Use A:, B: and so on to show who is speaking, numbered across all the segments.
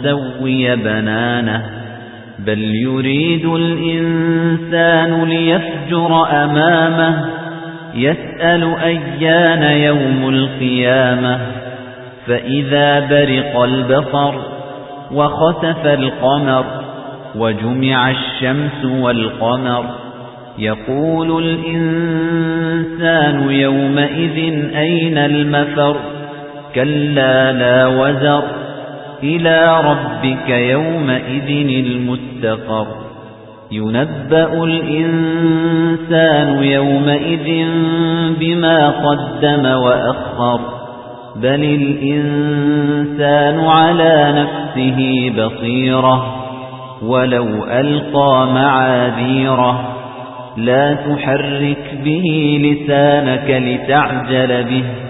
A: نسوي بنانه بل يريد الإنسان ليفجر أمامه يسأل أيان يوم القيامة فإذا برق البصر وخسف القمر وجمع الشمس والقمر يقول الإنسان يومئذ أين المفر كلا لا وزر إلى ربك يومئذ المستقر ينبأ الإنسان يومئذ بما قدم وأخر. بل الإنسان على نفسه بصيرة. ولو ألقى معاذيره. لا تحرك به لسانك لتعجل به.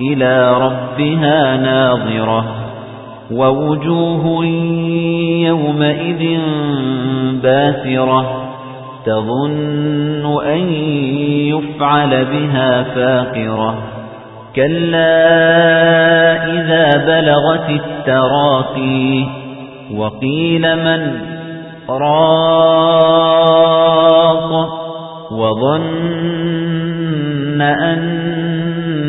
A: إلى ربها ناظرة ووجوه يومئذ باسرة تظن أن يفعل بها فاقرة كلا إذا بلغت التراقي وقيل من راق وظن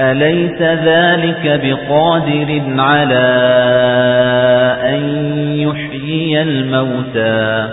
A: أليس ذلك بقادر على أن يحيي الموتى؟